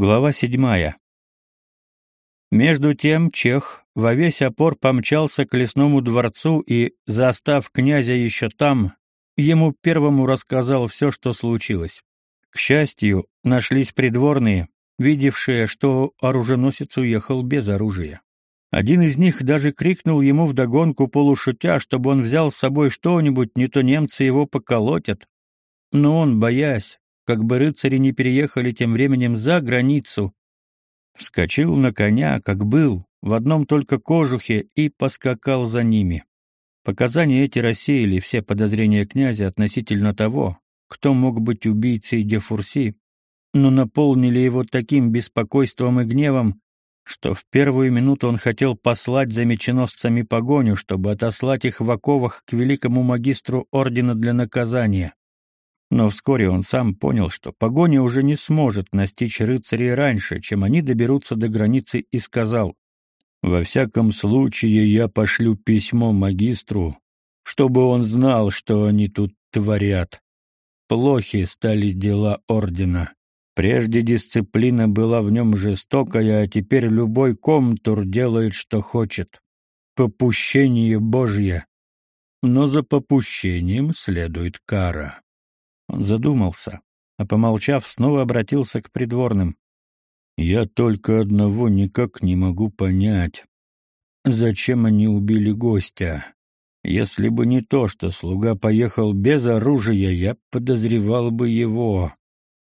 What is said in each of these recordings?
Глава седьмая. Между тем чех во весь опор помчался к лесному дворцу и, застав князя еще там, ему первому рассказал все, что случилось. К счастью, нашлись придворные, видевшие, что оруженосец уехал без оружия. Один из них даже крикнул ему вдогонку полушутя, чтобы он взял с собой что-нибудь, не то немцы его поколотят. Но он, боясь, как бы рыцари не переехали тем временем за границу, вскочил на коня, как был, в одном только кожухе и поскакал за ними. Показания эти рассеяли все подозрения князя относительно того, кто мог быть убийцей Дефурси, но наполнили его таким беспокойством и гневом, что в первую минуту он хотел послать за меченосцами погоню, чтобы отослать их в оковах к великому магистру ордена для наказания. Но вскоре он сам понял, что погоня уже не сможет настичь рыцарей раньше, чем они доберутся до границы, и сказал, «Во всяком случае я пошлю письмо магистру, чтобы он знал, что они тут творят. Плохи стали дела ордена. Прежде дисциплина была в нем жестокая, а теперь любой комтур делает, что хочет. Попущение Божье. Но за попущением следует кара. Он задумался, а помолчав, снова обратился к придворным. Я только одного никак не могу понять. Зачем они убили гостя? Если бы не то, что слуга поехал без оружия, я подозревал бы его.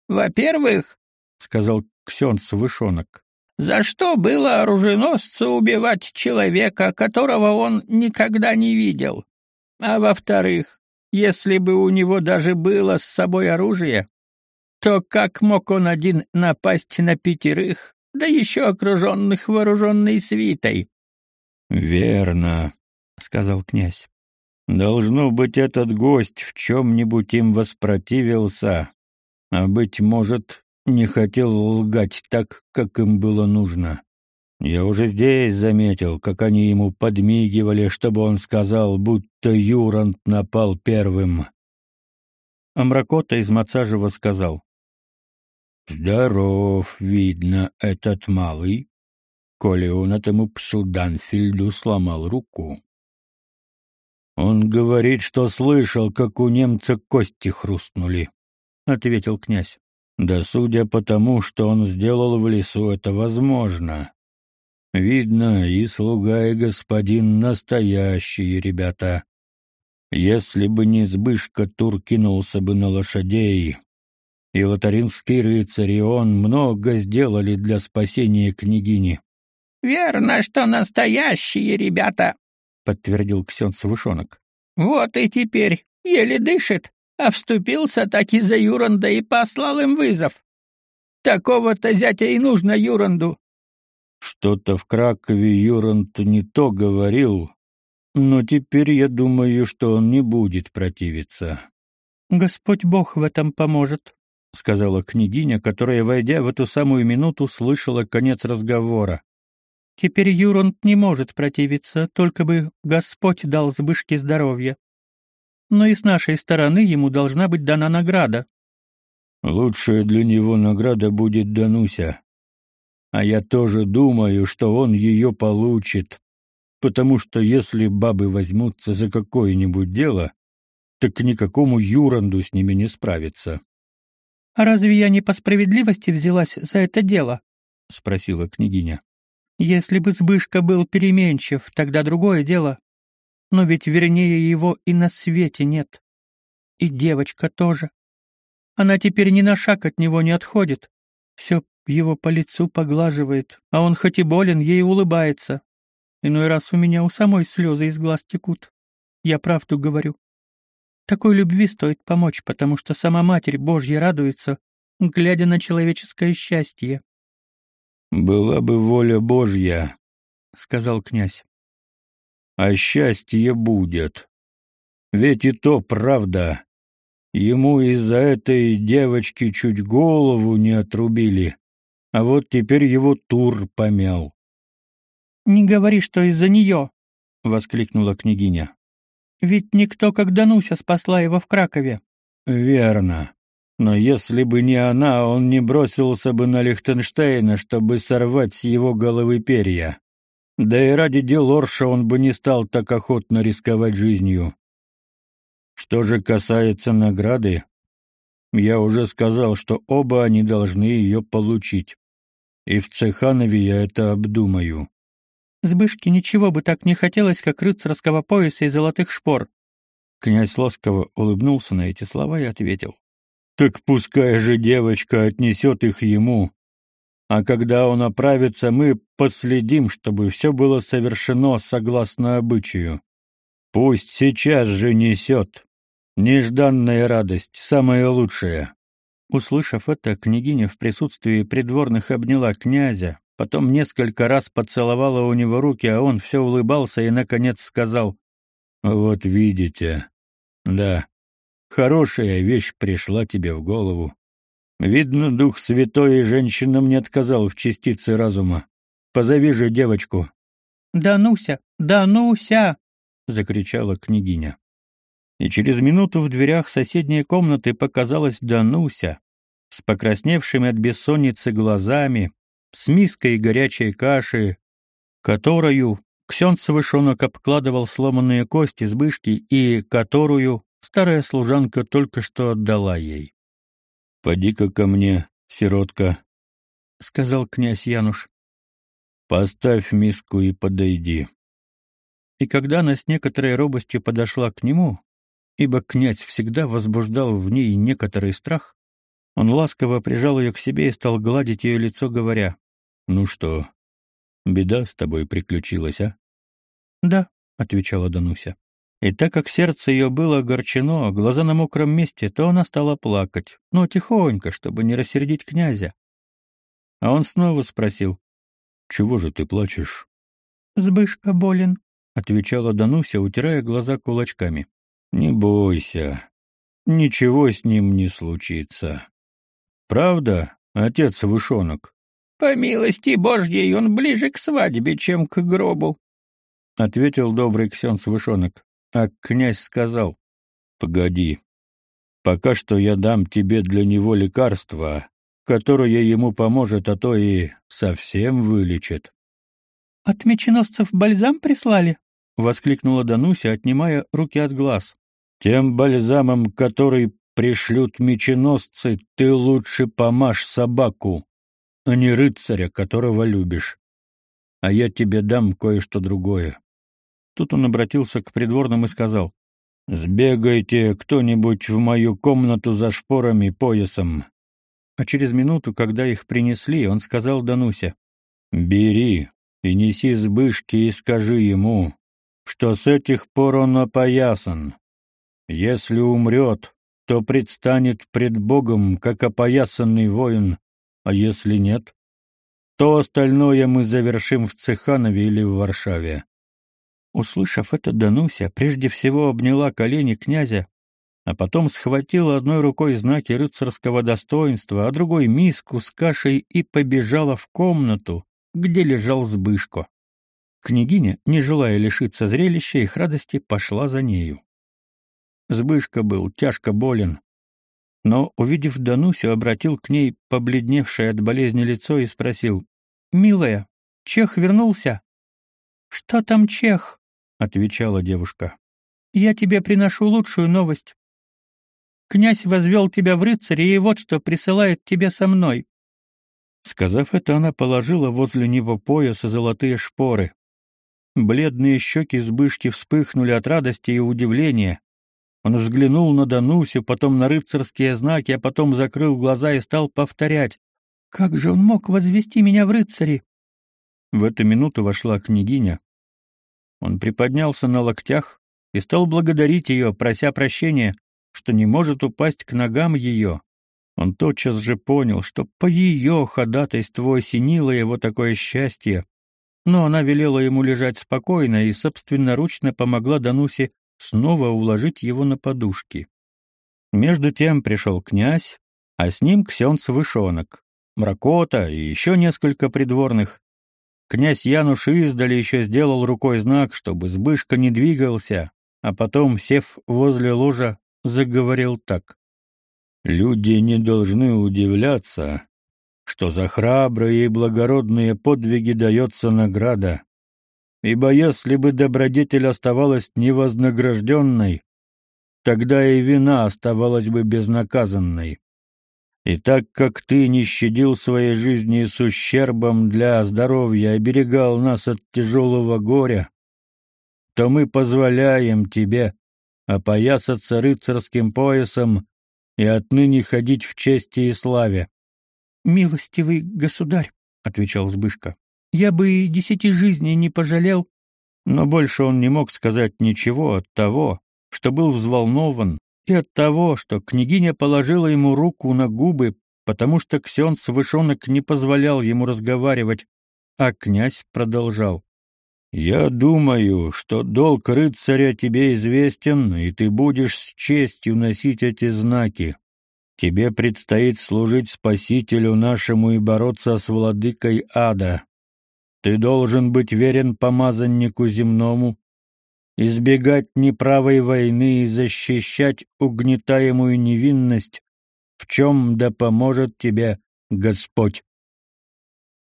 Во-первых, сказал Ксенц Вышонок, за что было оруженосцу убивать человека, которого он никогда не видел? А во-вторых, если бы у него даже было с собой оружие, то как мог он один напасть на пятерых, да еще окруженных вооруженной свитой? — Верно, — сказал князь. — Должно быть, этот гость в чем-нибудь им воспротивился, а, быть может, не хотел лгать так, как им было нужно. Я уже здесь заметил, как они ему подмигивали, чтобы он сказал, будто Юрант напал первым. Амракота из Мацажева сказал. «Здоров, видно, этот малый, коли он этому псу Данфильду сломал руку. Он говорит, что слышал, как у немца кости хрустнули. — ответил князь. «Да судя по тому, что он сделал в лесу, это возможно. Видно, и слуга, и господин настоящие ребята. Если бы не Збышка, Тур кинулся бы на лошадей. И лотаринский рыцарь, и он много сделали для спасения княгини». «Верно, что настоящие ребята», — подтвердил Ксенц Вышонок. «Вот и теперь еле дышит а вступился таки за Юранда и послал им вызов. Такого-то зятя и нужно Юранду. Что-то в Кракове Юранд не то говорил, но теперь я думаю, что он не будет противиться. Господь Бог в этом поможет, сказала княгиня, которая, войдя в эту самую минуту, слышала конец разговора. Теперь Юранд не может противиться, только бы Господь дал Збышке здоровья но и с нашей стороны ему должна быть дана награда. Лучшая для него награда будет Дануся. А я тоже думаю, что он ее получит, потому что если бабы возьмутся за какое-нибудь дело, так никакому Юранду с ними не справиться. — А разве я не по справедливости взялась за это дело? — спросила княгиня. — Если бы Збышка был переменчив, тогда другое дело но ведь вернее его и на свете нет. И девочка тоже. Она теперь ни на шаг от него не отходит. Все его по лицу поглаживает, а он хоть и болен, ей улыбается. Иной раз у меня у самой слезы из глаз текут. Я правду говорю. Такой любви стоит помочь, потому что сама Матерь Божья радуется, глядя на человеческое счастье. «Была бы воля Божья», — сказал князь а счастье будет. Ведь и то правда. Ему из-за этой девочки чуть голову не отрубили, а вот теперь его тур помял. — Не говори, что из-за нее, — воскликнула княгиня. — Ведь никто, как Дануся, спасла его в Кракове. — Верно. Но если бы не она, он не бросился бы на Лихтенштейна, чтобы сорвать с его головы перья. Да и ради Делорша он бы не стал так охотно рисковать жизнью. Что же касается награды, я уже сказал, что оба они должны ее получить. И в Цеханове я это обдумаю. Сбышке ничего бы так не хотелось, как рыцарского пояса и золотых шпор. Князь ласково улыбнулся на эти слова и ответил. Так пускай же девочка отнесет их ему. А когда он оправится, мы последим, чтобы все было совершено согласно обычаю. Пусть сейчас же несет. Нежданная радость, самая лучшая. Услышав это, княгиня в присутствии придворных обняла князя, потом несколько раз поцеловала у него руки, а он все улыбался и, наконец, сказал, «Вот видите. Да, хорошая вещь пришла тебе в голову. Видно, Дух Святой и женщинам не отказал в частице разума. Позови же девочку». «Да Нуся! Да Нуся!» — закричала княгиня и через минуту в дверях соседней комнаты показалась Дануся с покрасневшими от бессонницы глазами, с миской горячей каши, которую Ксен Совершенок обкладывал сломанные кости сбышки и которую старая служанка только что отдала ей. «Поди-ка ко мне, сиротка», — сказал князь Януш. «Поставь миску и подойди». И когда она с некоторой робостью подошла к нему, ибо князь всегда возбуждал в ней некоторый страх, он ласково прижал ее к себе и стал гладить ее лицо, говоря, «Ну что, беда с тобой приключилась, а?» «Да», — отвечала Дануся. И так как сердце ее было огорчено, глаза на мокром месте, то она стала плакать, но тихонько, чтобы не рассердить князя. А он снова спросил, «Чего же ты плачешь?» «Сбышка болен», — отвечала Дануся, утирая глаза кулачками. Не бойся. Ничего с ним не случится. Правда, отец Вышонок? По милости Божьей он ближе к свадьбе, чем к гробу, — ответил добрый Ксенц Вышонок. А князь сказал, — Погоди, пока что я дам тебе для него лекарство, которое ему поможет, а то и совсем вылечит. — От меченосцев бальзам прислали? — воскликнула Дануся, отнимая руки от глаз. Тем бальзамом, который пришлют меченосцы, ты лучше помажь собаку, а не рыцаря, которого любишь. А я тебе дам кое-что другое. Тут он обратился к придворным и сказал, «Сбегайте кто-нибудь в мою комнату за шпорами поясом». А через минуту, когда их принесли, он сказал Данусе, «Бери и неси сбышки и скажи ему, что с этих пор он опоясан, если умрет, то предстанет пред Богом, как опоясанный воин, а если нет, то остальное мы завершим в Цеханове или в Варшаве. Услышав это, Дануся прежде всего обняла колени князя, а потом схватила одной рукой знаки рыцарского достоинства, а другой миску с кашей и побежала в комнату, где лежал Збышко. Княгиня, не желая лишиться зрелища их радости, пошла за нею. Збышка был тяжко болен, но, увидев Данусю, обратил к ней побледневшее от болезни лицо и спросил, «Милая, Чех вернулся?» «Что там Чех?» — отвечала девушка. «Я тебе приношу лучшую новость. Князь возвел тебя в рыцаре, и вот что присылает тебе со мной». Сказав это, она положила возле него пояса золотые шпоры. Бледные щеки Збышки вспыхнули от радости и удивления. Он взглянул на Данусю, потом на рыцарские знаки, а потом закрыл глаза и стал повторять. «Как же он мог возвести меня в рыцари?» В эту минуту вошла княгиня. Он приподнялся на локтях и стал благодарить ее, прося прощения, что не может упасть к ногам ее. Он тотчас же понял, что по ее ходатайству осенило его такое счастье, но она велела ему лежать спокойно и собственноручно помогла Данусе снова уложить его на подушки. Между тем пришел князь, а с ним Ксенц Вышонок, Мракота и еще несколько придворных. Князь Януш издали еще сделал рукой знак, чтобы Збышка не двигался, а потом, сев возле ложа, заговорил так. Люди не должны удивляться, что за храбрые и благородные подвиги дается награда. Ибо если бы добродетель оставалась невознагражденной, тогда и вина оставалась бы безнаказанной. И так как ты не щадил своей жизни с ущербом для здоровья, оберегал нас от тяжелого горя, то мы позволяем тебе опоясаться рыцарским поясом и отныне ходить в чести и славе. Милостивый государь, отвечал Збышка. Я бы и десяти жизней не пожалел, но больше он не мог сказать ничего от того, что был взволнован, и от того, что княгиня положила ему руку на губы, потому что Ксенц Вышонок не позволял ему разговаривать, а князь продолжал. «Я думаю, что долг рыцаря тебе известен, и ты будешь с честью носить эти знаки. Тебе предстоит служить Спасителю нашему и бороться с владыкой ада. Ты должен быть верен помазаннику земному, избегать неправой войны и защищать угнетаемую невинность, в чем да поможет тебе Господь.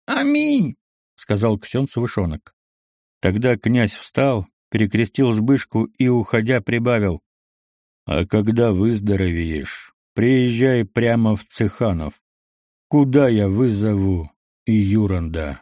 «Аминь!» — сказал Ксенц Вышонок. Тогда князь встал, перекрестил сбышку и, уходя, прибавил. «А когда выздоровеешь, приезжай прямо в Цеханов. Куда я вызову Юранда?»